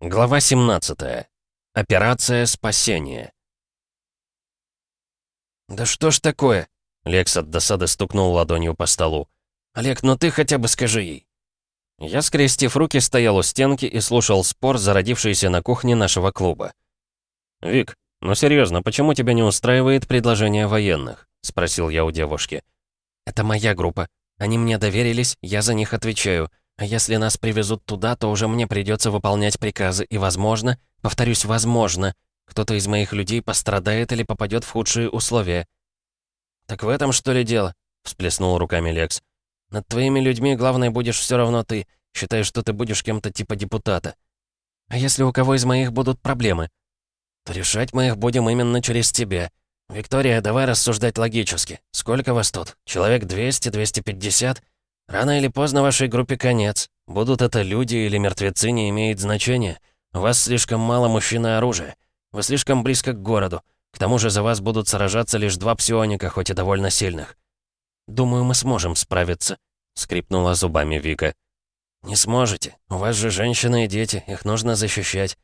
Глава 17. Операция спасения. «Да что ж такое?» Лекс от досады стукнул ладонью по столу. «Олег, ну ты хотя бы скажи ей». Я, скрестив руки, стоял у стенки и слушал спор, зародившийся на кухне нашего клуба. «Вик, ну серьезно, почему тебя не устраивает предложение военных?» — спросил я у девушки. «Это моя группа. Они мне доверились, я за них отвечаю. А если нас привезут туда, то уже мне придется выполнять приказы, и, возможно, повторюсь, возможно, кто-то из моих людей пострадает или попадет в худшие условия. «Так в этом, что ли, дело?» — всплеснул руками Лекс. «Над твоими людьми главное будешь все равно ты. Считаешь, что ты будешь кем-то типа депутата. А если у кого из моих будут проблемы? То решать мы их будем именно через тебя. Виктория, давай рассуждать логически. Сколько вас тут? Человек 200, 250? Рано или поздно вашей группе конец. Будут это люди или мертвецы, не имеет значения. У вас слишком мало мужчин и оружия. Вы слишком близко к городу. К тому же за вас будут сражаться лишь два псионика, хоть и довольно сильных. «Думаю, мы сможем справиться», — скрипнула зубами Вика. «Не сможете. У вас же женщины и дети, их нужно защищать».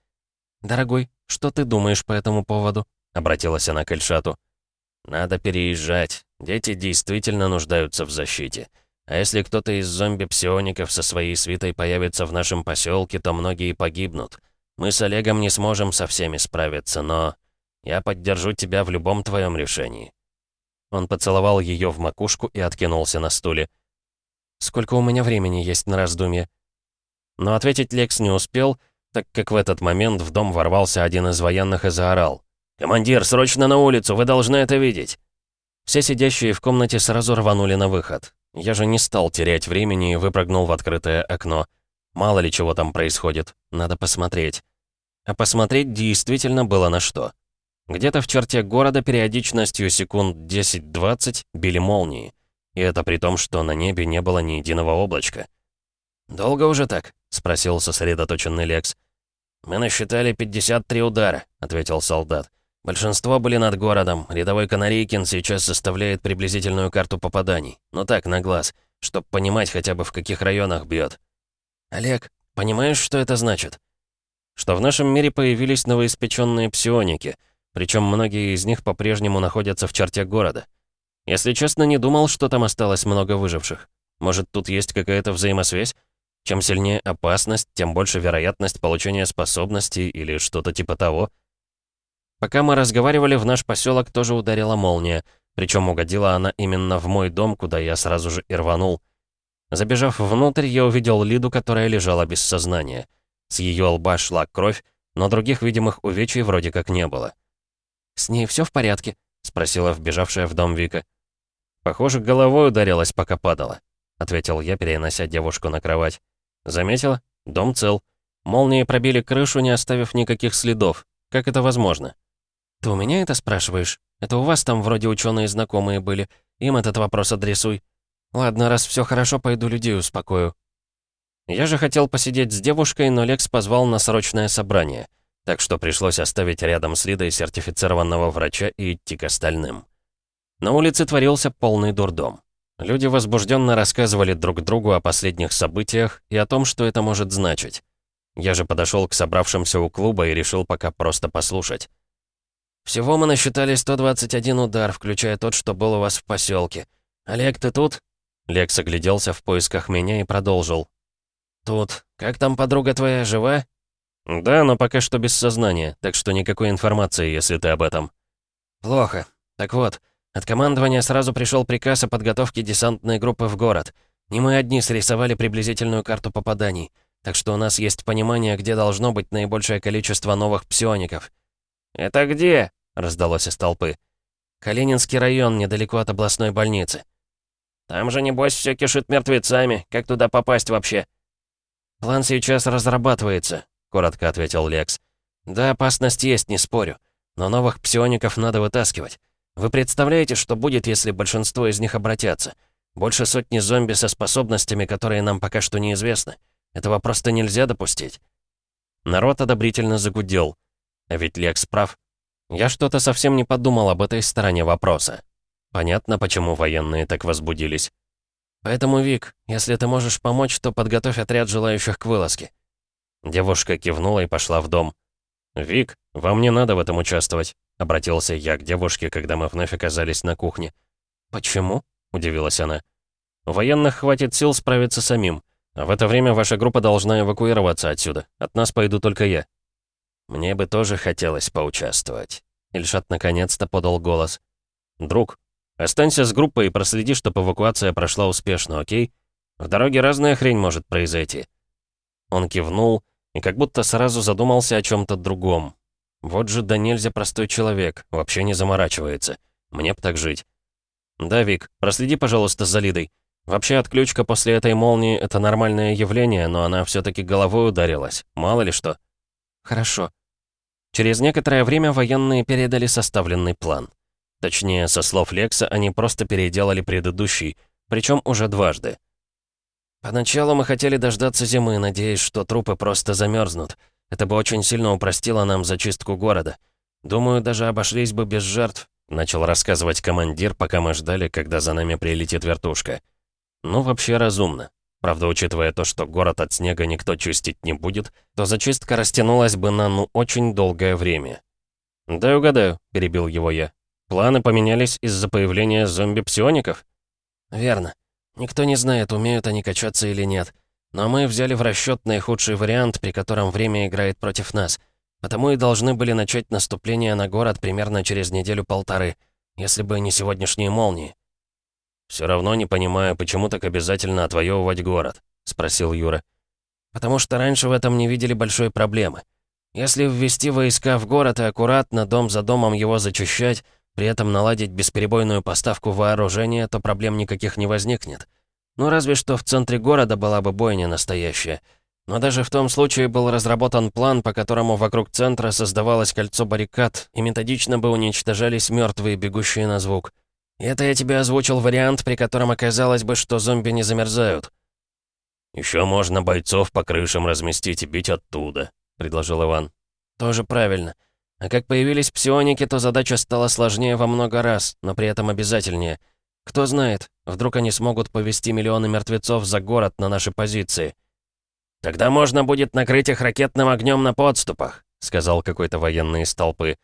«Дорогой, что ты думаешь по этому поводу?» — обратилась она к Эльшату. «Надо переезжать. Дети действительно нуждаются в защите. А если кто-то из зомби-псиоников со своей свитой появится в нашем поселке, то многие погибнут. Мы с Олегом не сможем со всеми справиться, но я поддержу тебя в любом твоем решении». Он поцеловал ее в макушку и откинулся на стуле. «Сколько у меня времени есть на раздумье?» Но ответить Лекс не успел, так как в этот момент в дом ворвался один из военных и заорал. «Командир, срочно на улицу, вы должны это видеть!» Все сидящие в комнате сразу рванули на выход. Я же не стал терять времени и выпрыгнул в открытое окно. Мало ли чего там происходит, надо посмотреть. А посмотреть действительно было на что. Где-то в черте города периодичностью секунд 10-20 били молнии. И это при том, что на небе не было ни единого облачка. «Долго уже так?» — спросил сосредоточенный Лекс. «Мы насчитали 53 удара», — ответил солдат. Большинство были над городом. Рядовой Канарейкин сейчас составляет приблизительную карту попаданий. Но так, на глаз, чтобы понимать хотя бы в каких районах бьет. Олег, понимаешь, что это значит? Что в нашем мире появились новоиспеченные псионики, причем многие из них по-прежнему находятся в черте города. Если честно, не думал, что там осталось много выживших. Может, тут есть какая-то взаимосвязь? Чем сильнее опасность, тем больше вероятность получения способностей или что-то типа того — Пока мы разговаривали, в наш поселок тоже ударила молния, причем угодила она именно в мой дом, куда я сразу же и рванул. Забежав внутрь, я увидел Лиду, которая лежала без сознания. С ее лба шла кровь, но других видимых увечий вроде как не было. «С ней все в порядке?» — спросила вбежавшая в дом Вика. «Похоже, головой ударилась, пока падала», — ответил я, перенося девушку на кровать. «Заметила? Дом цел. Молнии пробили крышу, не оставив никаких следов. Как это возможно?» «Ты у меня это спрашиваешь? Это у вас там вроде ученые знакомые были. Им этот вопрос адресуй. Ладно, раз все хорошо, пойду людей успокою». Я же хотел посидеть с девушкой, но Лекс позвал на срочное собрание. Так что пришлось оставить рядом с Лидой сертифицированного врача и идти к остальным. На улице творился полный дурдом. Люди возбужденно рассказывали друг другу о последних событиях и о том, что это может значить. Я же подошел к собравшимся у клуба и решил пока просто послушать. «Всего мы насчитали 121 удар, включая тот, что был у вас в поселке. Олег, ты тут?» Лекс огляделся в поисках меня и продолжил. «Тут. Как там подруга твоя, жива?» «Да, но пока что без сознания, так что никакой информации, если ты об этом». «Плохо. Так вот, от командования сразу пришел приказ о подготовке десантной группы в город. Не мы одни срисовали приблизительную карту попаданий, так что у нас есть понимание, где должно быть наибольшее количество новых псиоников. «Это где?» — раздалось из толпы. «Калининский район, недалеко от областной больницы». «Там же, небось, все кишит мертвецами. Как туда попасть вообще?» «План сейчас разрабатывается», — коротко ответил Лекс. «Да, опасность есть, не спорю. Но новых псиоников надо вытаскивать. Вы представляете, что будет, если большинство из них обратятся? Больше сотни зомби со способностями, которые нам пока что неизвестны. Этого просто нельзя допустить». Народ одобрительно загудел. А ведь Лекс прав. Я что-то совсем не подумал об этой стороне вопроса. Понятно, почему военные так возбудились. Поэтому, Вик, если ты можешь помочь, то подготовь отряд желающих к вылазке. Девушка кивнула и пошла в дом. «Вик, вам не надо в этом участвовать», — обратился я к девушке, когда мы вновь оказались на кухне. «Почему?» — удивилась она. «У военных хватит сил справиться самим. А в это время ваша группа должна эвакуироваться отсюда. От нас пойду только я». «Мне бы тоже хотелось поучаствовать». Ильшат наконец-то подал голос. «Друг, останься с группой и проследи, чтобы эвакуация прошла успешно, окей? В дороге разная хрень может произойти». Он кивнул и как будто сразу задумался о чем то другом. Вот же да нельзя простой человек, вообще не заморачивается. Мне б так жить. «Да, Вик, проследи, пожалуйста, за Лидой. Вообще, отключка после этой молнии — это нормальное явление, но она все таки головой ударилась. Мало ли что». «Хорошо». Через некоторое время военные передали составленный план. Точнее, со слов Лекса, они просто переделали предыдущий, причем уже дважды. Поначалу мы хотели дождаться зимы, надеясь, что трупы просто замерзнут. Это бы очень сильно упростило нам зачистку города. Думаю, даже обошлись бы без жертв, начал рассказывать командир, пока мы ждали, когда за нами прилетит вертушка. Ну, вообще разумно. Правда, учитывая то, что город от снега никто чистить не будет, то зачистка растянулась бы на, ну, очень долгое время. «Дай угадаю», — перебил его я. «Планы поменялись из-за появления зомби-псиоников?» «Верно. Никто не знает, умеют они качаться или нет. Но мы взяли в расчет наихудший вариант, при котором время играет против нас. Потому и должны были начать наступление на город примерно через неделю-полторы, если бы не сегодняшние молнии. «Все равно не понимаю, почему так обязательно отвоевывать город?» — спросил Юра. «Потому что раньше в этом не видели большой проблемы. Если ввести войска в город и аккуратно, дом за домом его зачищать, при этом наладить бесперебойную поставку вооружения, то проблем никаких не возникнет. Ну, разве что в центре города была бы бойня настоящая. Но даже в том случае был разработан план, по которому вокруг центра создавалось кольцо баррикад, и методично бы уничтожались мертвые, бегущие на звук. Это я тебе озвучил вариант, при котором оказалось бы, что зомби не замерзают. Еще можно бойцов по крышам разместить и бить оттуда», — предложил Иван. «Тоже правильно. А как появились псионики, то задача стала сложнее во много раз, но при этом обязательнее. Кто знает, вдруг они смогут повести миллионы мертвецов за город на наши позиции. «Тогда можно будет накрыть их ракетным огнем на подступах», сказал какой-то военный из толпы.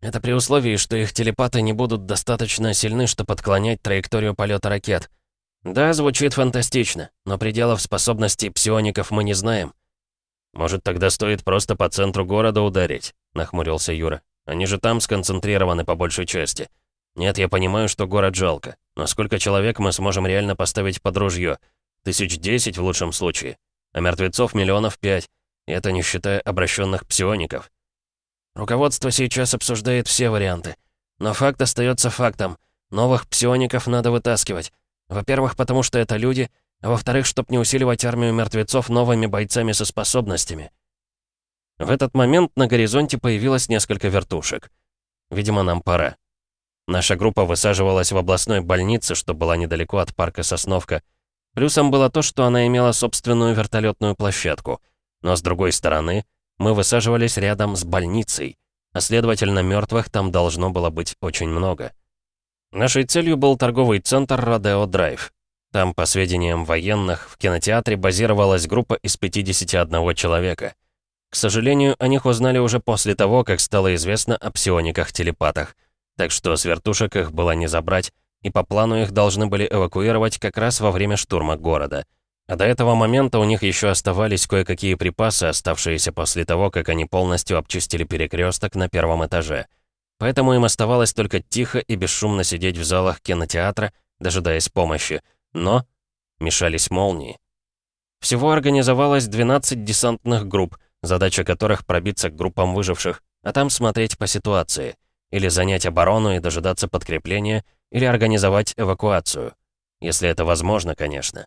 «Это при условии, что их телепаты не будут достаточно сильны, чтобы отклонять траекторию полета ракет. Да, звучит фантастично, но пределов способностей псиоников мы не знаем». «Может, тогда стоит просто по центру города ударить?» нахмурился Юра. «Они же там сконцентрированы по большей части. Нет, я понимаю, что город жалко. Но сколько человек мы сможем реально поставить под ружье? Тысяч десять в лучшем случае. А мертвецов миллионов пять. И это не считая обращенных псиоников. Руководство сейчас обсуждает все варианты. Но факт остается фактом. Новых псиоников надо вытаскивать. Во-первых, потому что это люди, а во-вторых, чтобы не усиливать армию мертвецов новыми бойцами со способностями. В этот момент на горизонте появилось несколько вертушек. Видимо, нам пора. Наша группа высаживалась в областной больнице, что была недалеко от парка Сосновка. Плюсом было то, что она имела собственную вертолетную площадку. Но с другой стороны, мы высаживались рядом с больницей, а следовательно, мертвых там должно было быть очень много. Нашей целью был торговый центр Родео Драйв. Там, по сведениям военных, в кинотеатре базировалась группа из 51 человека — к сожалению, о них узнали уже после того, как стало известно о псиониках-телепатах. Так что с вертушек их было не забрать, и по плану их должны были эвакуировать как раз во время штурма города. А до этого момента у них еще оставались кое-какие припасы, оставшиеся после того, как они полностью обчистили перекресток на первом этаже. Поэтому им оставалось только тихо и бесшумно сидеть в залах кинотеатра, дожидаясь помощи. Но мешались молнии. Всего организовалось 12 десантных групп, задача которых пробиться к группам выживших, а там смотреть по ситуации. Или занять оборону и дожидаться подкрепления, или организовать эвакуацию. Если это возможно, конечно.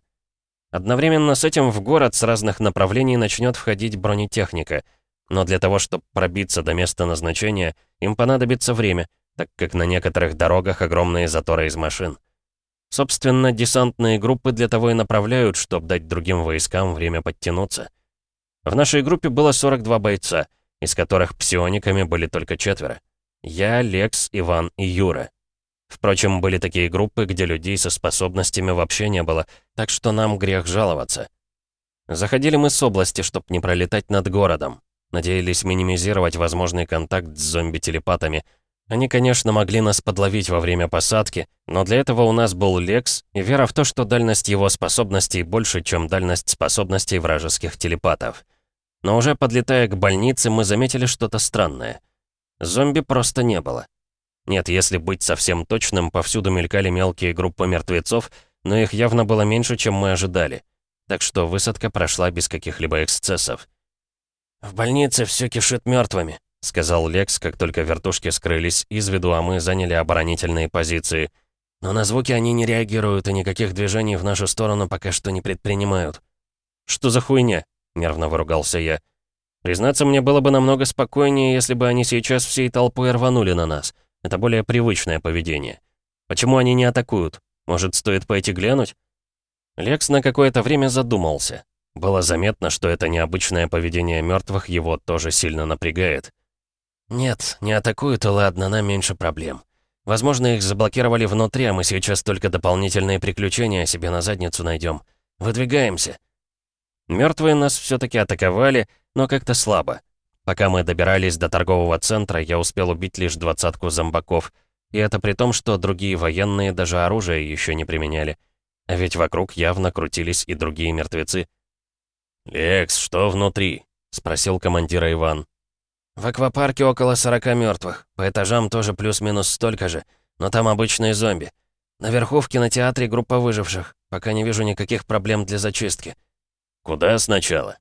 Одновременно с этим в город с разных направлений начнет входить бронетехника, но для того, чтобы пробиться до места назначения, им понадобится время, так как на некоторых дорогах огромные заторы из машин. Собственно, десантные группы для того и направляют, чтобы дать другим войскам время подтянуться. В нашей группе было 42 бойца, из которых псиониками были только четверо. Я, Лекс, Иван и Юра. Впрочем, были такие группы, где людей со способностями вообще не было, так что нам грех жаловаться. Заходили мы с области, чтобы не пролетать над городом. Надеялись минимизировать возможный контакт с зомби-телепатами. Они, конечно, могли нас подловить во время посадки, но для этого у нас был Лекс и вера в то, что дальность его способностей больше, чем дальность способностей вражеских телепатов. Но уже подлетая к больнице, мы заметили что-то странное. Зомби просто не было. Нет, если быть совсем точным, повсюду мелькали мелкие группы мертвецов, но их явно было меньше, чем мы ожидали. Так что высадка прошла без каких-либо эксцессов. «В больнице все кишит мертвыми», — сказал Лекс, как только вертушки скрылись из виду, а мы заняли оборонительные позиции. «Но на звуки они не реагируют и никаких движений в нашу сторону пока что не предпринимают». «Что за хуйня?» — нервно выругался я. «Признаться, мне было бы намного спокойнее, если бы они сейчас всей толпой рванули на нас. Это более привычное поведение. Почему они не атакуют? Может, стоит пойти глянуть?» Лекс на какое-то время задумался. Было заметно, что это необычное поведение мертвых его тоже сильно напрягает. «Нет, не атакуют, и ладно, нам меньше проблем. Возможно, их заблокировали внутри, а мы сейчас только дополнительные приключения себе на задницу найдем. Выдвигаемся». Мертвые нас все-таки атаковали, но как-то слабо. Пока мы добирались до торгового центра, я успел убить лишь двадцатку зомбаков. И это при том, что другие военные даже оружие еще не применяли. А ведь вокруг явно крутились и другие мертвецы. «Лекс, что внутри?» — спросил командира Иван. «В аквапарке около 40 мертвых. По этажам тоже плюс-минус столько же, но там обычные зомби. Наверху в кинотеатре группа выживших. Пока не вижу никаких проблем для зачистки». «Куда сначала?»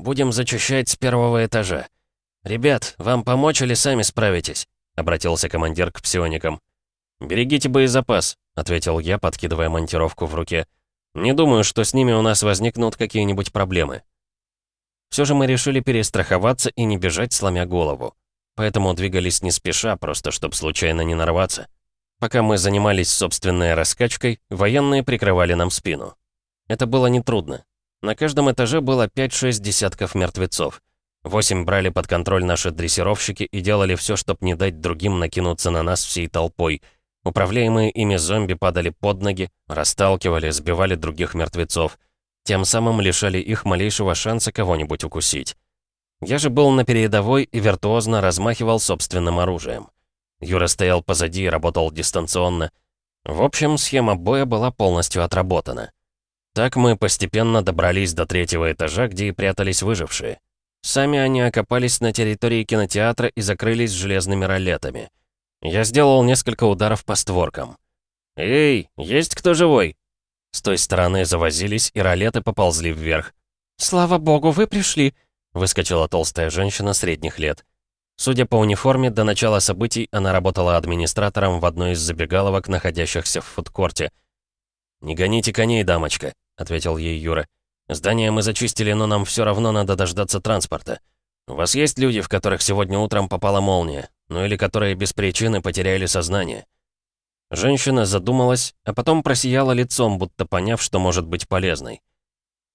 «Будем зачищать с первого этажа. Ребят, вам помочь или сами справитесь?» — обратился командир к псионикам. «Берегите боезапас», — ответил я, подкидывая монтировку в руке. Не думаю, что с ними у нас возникнут какие-нибудь проблемы. Все же мы решили перестраховаться и не бежать, сломя голову. Поэтому двигались не спеша, просто чтобы случайно не нарваться. Пока мы занимались собственной раскачкой, военные прикрывали нам спину. Это было нетрудно. На каждом этаже было 5-6 десятков мертвецов. Восемь брали под контроль наши дрессировщики и делали все, чтобы не дать другим накинуться на нас всей толпой — Управляемые ими зомби падали под ноги, расталкивали, сбивали других мертвецов. Тем самым лишали их малейшего шанса кого-нибудь укусить. Я же был на передовой и виртуозно размахивал собственным оружием. Юра стоял позади и работал дистанционно. В общем, схема боя была полностью отработана. Так мы постепенно добрались до третьего этажа, где и прятались выжившие. Сами они окопались на территории кинотеатра и закрылись железными ролетами. Я сделал несколько ударов по створкам. «Эй, есть кто живой?» С той стороны завозились, и ролеты поползли вверх. «Слава богу, вы пришли!» — выскочила толстая женщина средних лет. Судя по униформе, до начала событий она работала администратором в одной из забегаловок, находящихся в фудкорте. «Не гоните коней, дамочка», — ответил ей Юра. «Здание мы зачистили, но нам все равно надо дождаться транспорта. У вас есть люди, в которых сегодня утром попала молния? ну или которые без причины потеряли сознание. Женщина задумалась, а потом просияла лицом, будто поняв, что может быть полезной.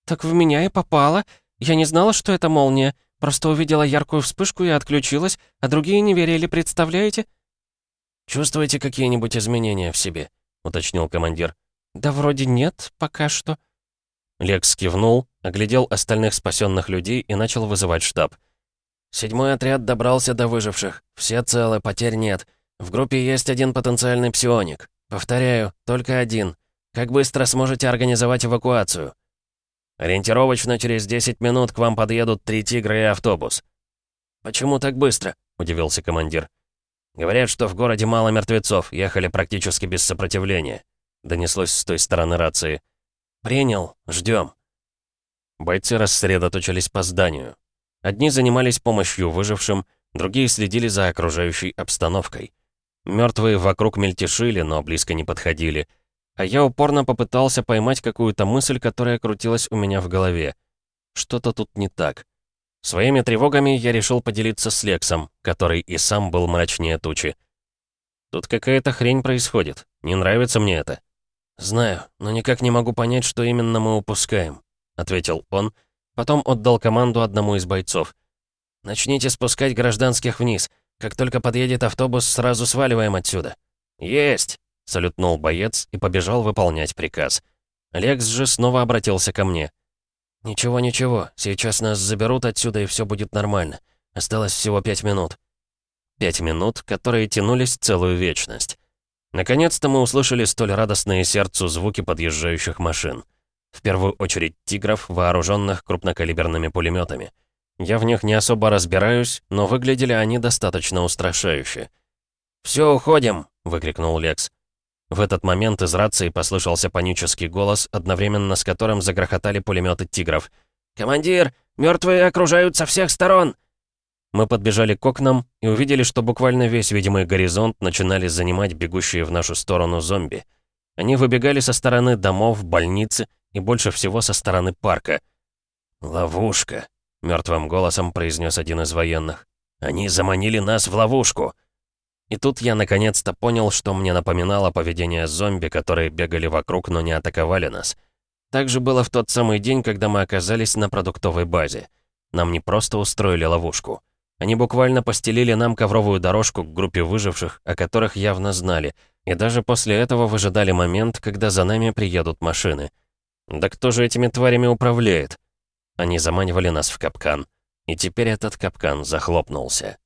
«Так в меня и попала. Я не знала, что это молния. Просто увидела яркую вспышку и отключилась, а другие не верили, представляете?» «Чувствуете какие-нибудь изменения в себе?» — уточнил командир. «Да вроде нет, пока что». Лекс кивнул, оглядел остальных спасенных людей и начал вызывать штаб. Седьмой отряд добрался до выживших. Все целы, потерь нет. В группе есть один потенциальный псионик. Повторяю, только один. Как быстро сможете организовать эвакуацию? Ориентировочно через 10 минут к вам подъедут три тигра и автобус. Почему так быстро? Удивился командир. Говорят, что в городе мало мертвецов, ехали практически без сопротивления. Донеслось с той стороны рации. Принял, ждем. Бойцы рассредоточились по зданию. Одни занимались помощью выжившим, другие следили за окружающей обстановкой. Мертвые вокруг мельтешили, но близко не подходили. А я упорно попытался поймать какую-то мысль, которая крутилась у меня в голове. Что-то тут не так. Своими тревогами я решил поделиться с Лексом, который и сам был мрачнее тучи. Тут какая-то хрень происходит. Не нравится мне это. «Знаю, но никак не могу понять, что именно мы упускаем», — ответил он, — Потом отдал команду одному из бойцов. «Начните спускать гражданских вниз. Как только подъедет автобус, сразу сваливаем отсюда». «Есть!» — салютнул боец и побежал выполнять приказ. Лекс же снова обратился ко мне. «Ничего-ничего, сейчас нас заберут отсюда, и все будет нормально. Осталось всего пять минут». Пять минут, которые тянулись целую вечность. Наконец-то мы услышали столь радостные сердцу звуки подъезжающих машин. В первую очередь тигров, вооруженных крупнокалиберными пулеметами. Я в них не особо разбираюсь, но выглядели они достаточно устрашающе. «Все, уходим!» — выкрикнул Лекс. В этот момент из рации послышался панический голос, одновременно с которым загрохотали пулеметы тигров. «Командир, мертвые окружают со всех сторон!» Мы подбежали к окнам и увидели, что буквально весь видимый горизонт начинали занимать бегущие в нашу сторону зомби. Они выбегали со стороны домов, больницы и больше всего со стороны парка. «Ловушка», — мертвым голосом произнес один из военных. «Они заманили нас в ловушку». И тут я наконец-то понял, что мне напоминало поведение зомби, которые бегали вокруг, но не атаковали нас. Так же было в тот самый день, когда мы оказались на продуктовой базе. Нам не просто устроили ловушку. Они буквально постелили нам ковровую дорожку к группе выживших, о которых явно знали, и даже после этого выжидали момент, когда за нами приедут машины. Да кто же этими тварями управляет? Они заманивали нас в капкан. И теперь этот капкан захлопнулся.